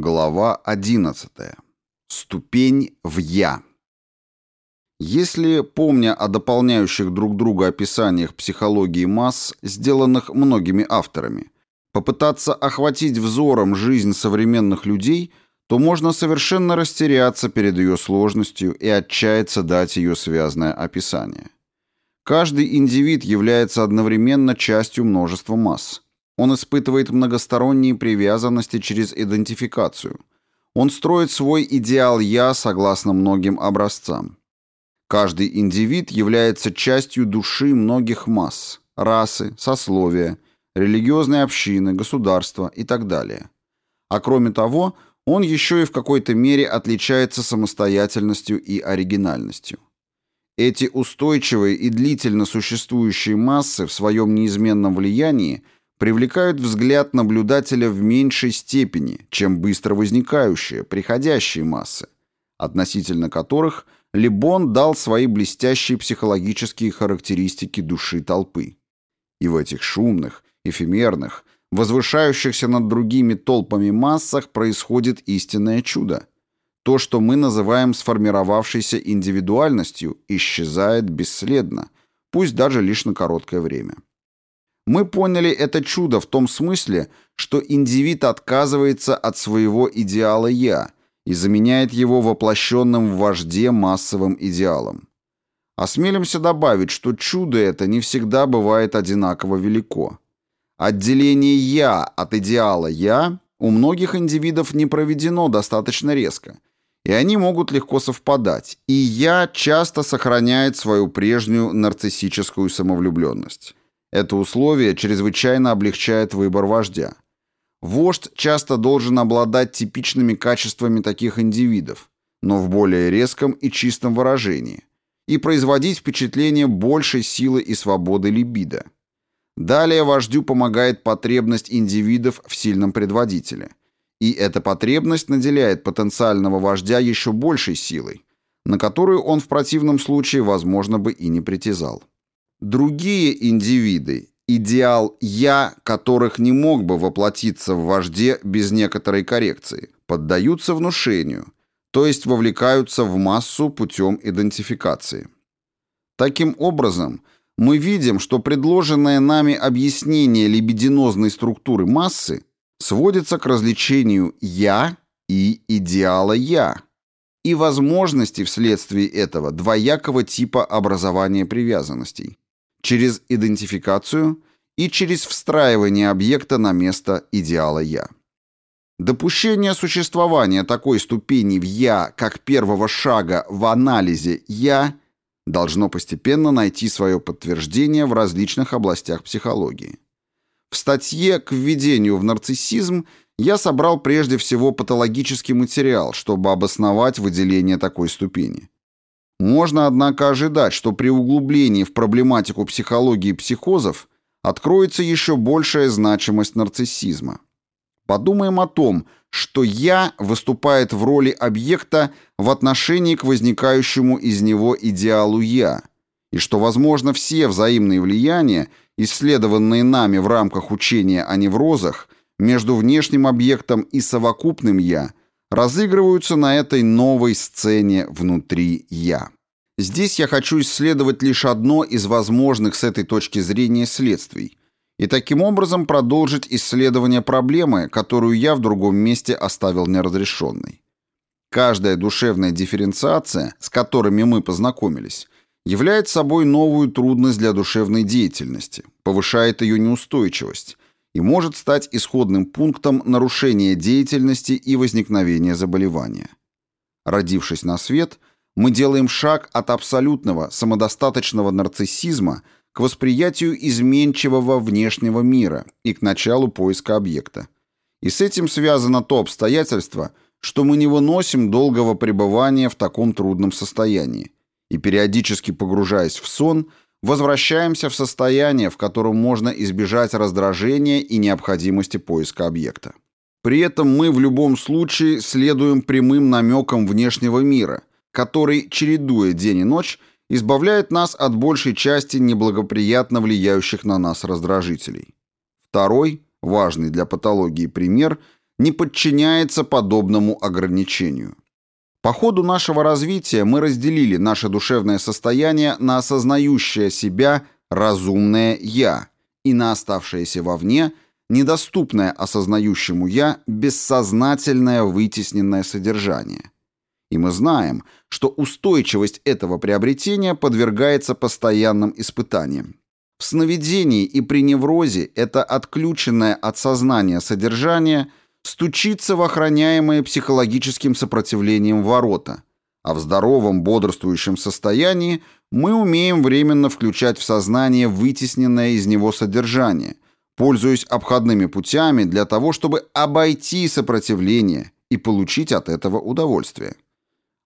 Глава 11. Ступень в «я». Если, помня о дополняющих друг друга описаниях психологии масс, сделанных многими авторами, попытаться охватить взором жизнь современных людей, то можно совершенно растеряться перед ее сложностью и отчаяться дать ее связанное описание. Каждый индивид является одновременно частью множества масс. Он испытывает многосторонние привязанности через идентификацию. Он строит свой идеал «я» согласно многим образцам. Каждый индивид является частью души многих масс, расы, сословия, религиозной общины, государства и так далее. А кроме того, он еще и в какой-то мере отличается самостоятельностью и оригинальностью. Эти устойчивые и длительно существующие массы в своем неизменном влиянии – привлекают взгляд наблюдателя в меньшей степени, чем быстро возникающие, приходящие массы, относительно которых Лебон дал свои блестящие психологические характеристики души толпы. И в этих шумных, эфемерных, возвышающихся над другими толпами массах происходит истинное чудо. То, что мы называем сформировавшейся индивидуальностью, исчезает бесследно, пусть даже лишь на короткое время. Мы поняли это чудо в том смысле, что индивид отказывается от своего идеала «я» и заменяет его воплощенным в вожде массовым идеалом. Осмелимся добавить, что чудо это не всегда бывает одинаково велико. Отделение «я» от идеала «я» у многих индивидов не проведено достаточно резко, и они могут легко совпадать, и «я» часто сохраняет свою прежнюю нарциссическую самовлюбленность. Это условие чрезвычайно облегчает выбор вождя. Вождь часто должен обладать типичными качествами таких индивидов, но в более резком и чистом выражении, и производить впечатление большей силы и свободы либидо. Далее вождю помогает потребность индивидов в сильном предводителе. И эта потребность наделяет потенциального вождя еще большей силой, на которую он в противном случае, возможно, бы и не притязал. Другие индивиды, идеал «я», которых не мог бы воплотиться в вожде без некоторой коррекции, поддаются внушению, то есть вовлекаются в массу путем идентификации. Таким образом, мы видим, что предложенное нами объяснение либидинозной структуры массы сводится к развлечению «я» и идеала «я» и возможности вследствие этого двоякого типа образования привязанностей через идентификацию и через встраивание объекта на место идеала «я». Допущение существования такой ступени в «я» как первого шага в анализе «я» должно постепенно найти свое подтверждение в различных областях психологии. В статье «К введению в нарциссизм» я собрал прежде всего патологический материал, чтобы обосновать выделение такой ступени. Можно, однако, ожидать, что при углублении в проблематику психологии психозов откроется еще большая значимость нарциссизма. Подумаем о том, что «я» выступает в роли объекта в отношении к возникающему из него идеалу «я», и что, возможно, все взаимные влияния, исследованные нами в рамках учения о неврозах, между внешним объектом и совокупным «я» разыгрываются на этой новой сцене внутри «я». Здесь я хочу исследовать лишь одно из возможных с этой точки зрения следствий и таким образом продолжить исследование проблемы, которую я в другом месте оставил неразрешенной. Каждая душевная дифференциация, с которыми мы познакомились, является собой новую трудность для душевной деятельности, повышает ее неустойчивость, и может стать исходным пунктом нарушения деятельности и возникновения заболевания. Родившись на свет, мы делаем шаг от абсолютного самодостаточного нарциссизма к восприятию изменчивого внешнего мира и к началу поиска объекта. И с этим связано то обстоятельство, что мы не выносим долгого пребывания в таком трудном состоянии, и периодически погружаясь в сон – возвращаемся в состояние, в котором можно избежать раздражения и необходимости поиска объекта. При этом мы в любом случае следуем прямым намекам внешнего мира, который, чередуя день и ночь, избавляет нас от большей части неблагоприятно влияющих на нас раздражителей. Второй, важный для патологии пример, не подчиняется подобному ограничению. По ходу нашего развития мы разделили наше душевное состояние на осознающее себя разумное «я» и на оставшееся вовне, недоступное осознающему «я» бессознательное вытесненное содержание. И мы знаем, что устойчивость этого приобретения подвергается постоянным испытаниям. В сновидении и при неврозе это отключенное от сознания содержание стучится в охраняемые психологическим сопротивлением ворота, а в здоровом бодрствующем состоянии мы умеем временно включать в сознание вытесненное из него содержание, пользуясь обходными путями для того, чтобы обойти сопротивление и получить от этого удовольствие.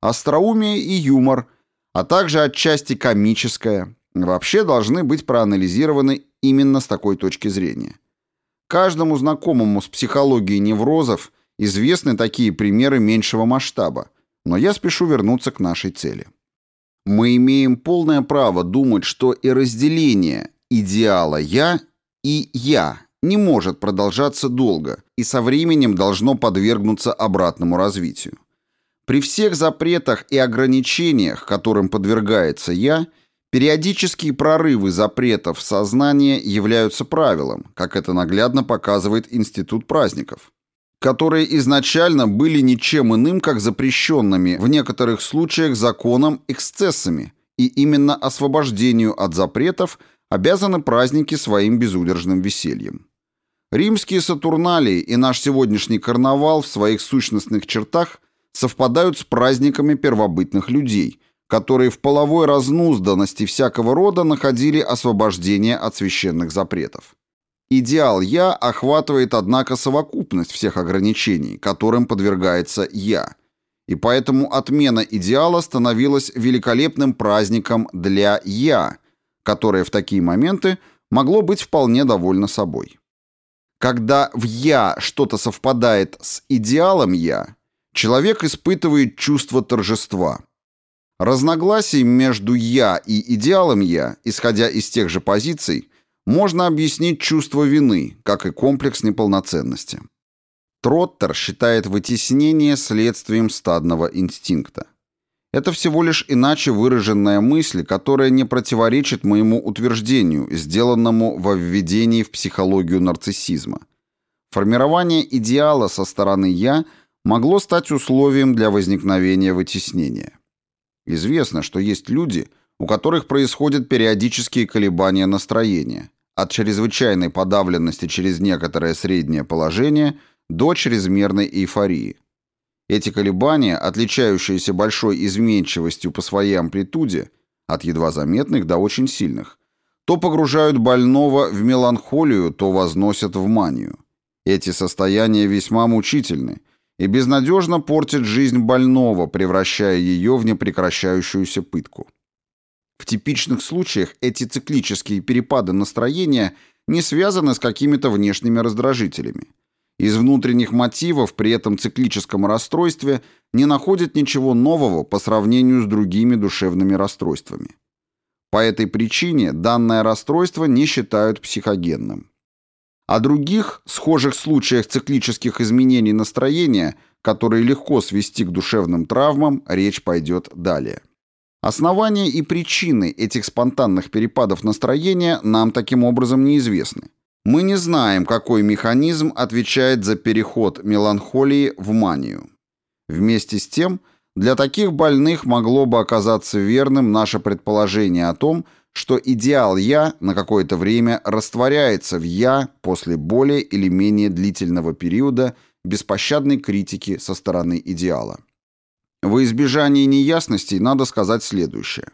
Остроумие и юмор, а также отчасти комическое, вообще должны быть проанализированы именно с такой точки зрения. Каждому знакомому с психологией неврозов известны такие примеры меньшего масштаба, но я спешу вернуться к нашей цели. Мы имеем полное право думать, что и разделение идеала «я» и «я» не может продолжаться долго и со временем должно подвергнуться обратному развитию. При всех запретах и ограничениях, которым подвергается «я», Периодические прорывы запретов сознания являются правилом, как это наглядно показывает Институт праздников, которые изначально были ничем иным, как запрещенными в некоторых случаях законом эксцессами, и именно освобождению от запретов обязаны праздники своим безудержным весельем. Римские Сатурналии и наш сегодняшний карнавал в своих сущностных чертах совпадают с праздниками первобытных людей – которые в половой разнузданности всякого рода находили освобождение от священных запретов. Идеал «я» охватывает, однако, совокупность всех ограничений, которым подвергается «я», и поэтому отмена идеала становилась великолепным праздником для «я», которое в такие моменты могло быть вполне довольно собой. Когда в «я» что-то совпадает с идеалом «я», человек испытывает чувство торжества – Разногласий между «я» и идеалом «я», исходя из тех же позиций, можно объяснить чувство вины, как и комплекс неполноценности. Троттер считает вытеснение следствием стадного инстинкта. Это всего лишь иначе выраженная мысль, которая не противоречит моему утверждению, сделанному во введении в психологию нарциссизма. Формирование идеала со стороны «я» могло стать условием для возникновения вытеснения. Известно, что есть люди, у которых происходят периодические колебания настроения, от чрезвычайной подавленности через некоторое среднее положение до чрезмерной эйфории. Эти колебания, отличающиеся большой изменчивостью по своей амплитуде, от едва заметных до очень сильных, то погружают больного в меланхолию, то возносят в манию. Эти состояния весьма мучительны – и безнадежно портит жизнь больного, превращая ее в непрекращающуюся пытку. В типичных случаях эти циклические перепады настроения не связаны с какими-то внешними раздражителями. Из внутренних мотивов при этом циклическом расстройстве не находят ничего нового по сравнению с другими душевными расстройствами. По этой причине данное расстройство не считают психогенным. О других, схожих случаях циклических изменений настроения, которые легко свести к душевным травмам, речь пойдет далее. Основания и причины этих спонтанных перепадов настроения нам таким образом неизвестны. Мы не знаем, какой механизм отвечает за переход меланхолии в манию. Вместе с тем, для таких больных могло бы оказаться верным наше предположение о том, что идеал «я» на какое-то время растворяется в «я» после более или менее длительного периода беспощадной критики со стороны идеала. Во избежание неясностей надо сказать следующее.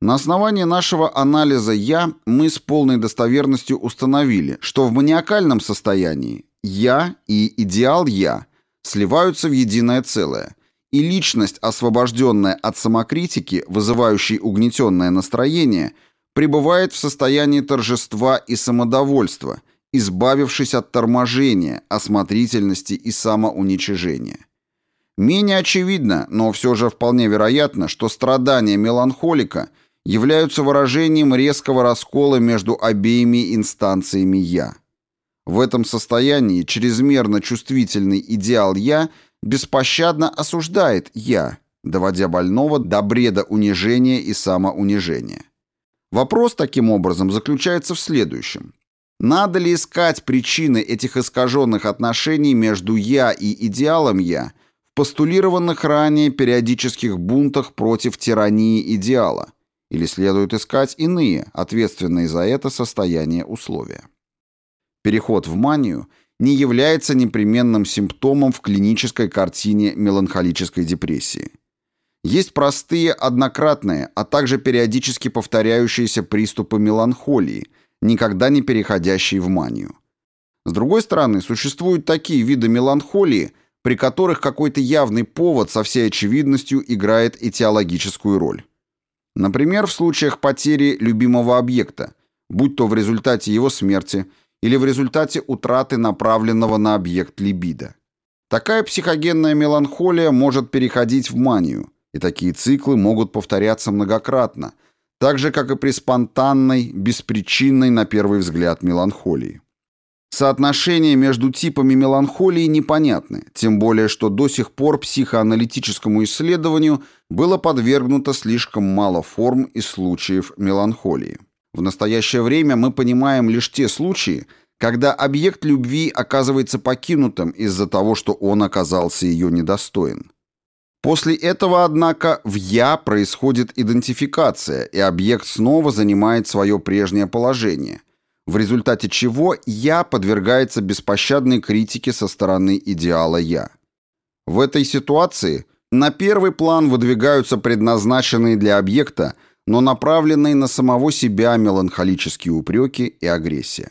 На основании нашего анализа «я» мы с полной достоверностью установили, что в маниакальном состоянии «я» и идеал «я» сливаются в единое целое, и личность, освобожденная от самокритики, вызывающей угнетенное настроение – пребывает в состоянии торжества и самодовольства, избавившись от торможения, осмотрительности и самоуничижения. Менее очевидно, но все же вполне вероятно, что страдания меланхолика являются выражением резкого раскола между обеими инстанциями «я». В этом состоянии чрезмерно чувствительный идеал «я» беспощадно осуждает «я», доводя больного до бреда унижения и самоунижения. Вопрос таким образом заключается в следующем. Надо ли искать причины этих искаженных отношений между «я» и идеалом «я» в постулированных ранее периодических бунтах против тирании идеала? Или следует искать иные, ответственные за это состояние условия? Переход в манию не является непременным симптомом в клинической картине меланхолической депрессии. Есть простые, однократные, а также периодически повторяющиеся приступы меланхолии, никогда не переходящие в манию. С другой стороны, существуют такие виды меланхолии, при которых какой-то явный повод со всей очевидностью играет этиологическую роль. Например, в случаях потери любимого объекта, будь то в результате его смерти или в результате утраты направленного на объект либидо. Такая психогенная меланхолия может переходить в манию, и такие циклы могут повторяться многократно, так же, как и при спонтанной, беспричинной, на первый взгляд, меланхолии. Соотношения между типами меланхолии непонятны, тем более, что до сих пор психоаналитическому исследованию было подвергнуто слишком мало форм и случаев меланхолии. В настоящее время мы понимаем лишь те случаи, когда объект любви оказывается покинутым из-за того, что он оказался ее недостоин. После этого, однако, в «я» происходит идентификация, и объект снова занимает свое прежнее положение, в результате чего «я» подвергается беспощадной критике со стороны идеала «я». В этой ситуации на первый план выдвигаются предназначенные для объекта, но направленные на самого себя меланхолические упреки и агрессия.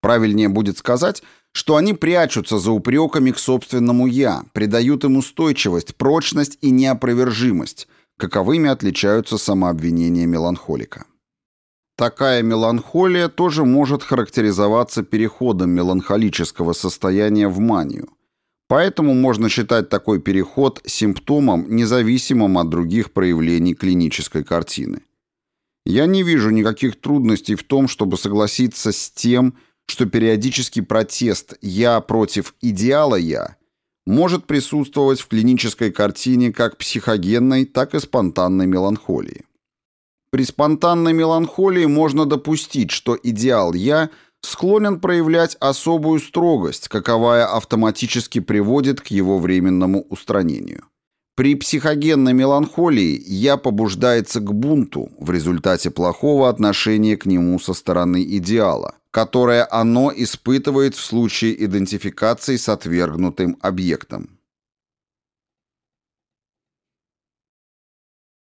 Правильнее будет сказать – что они прячутся за упреками к собственному «я», придают им устойчивость, прочность и неопровержимость, каковыми отличаются самообвинения меланхолика. Такая меланхолия тоже может характеризоваться переходом меланхолического состояния в манию. Поэтому можно считать такой переход симптомом, независимым от других проявлений клинической картины. Я не вижу никаких трудностей в том, чтобы согласиться с тем, что периодический протест «я против идеала я» может присутствовать в клинической картине как психогенной, так и спонтанной меланхолии. При спонтанной меланхолии можно допустить, что идеал «я» склонен проявлять особую строгость, каковая автоматически приводит к его временному устранению. При психогенной меланхолии «я» побуждается к бунту в результате плохого отношения к нему со стороны идеала, которое оно испытывает в случае идентификации с отвергнутым объектом.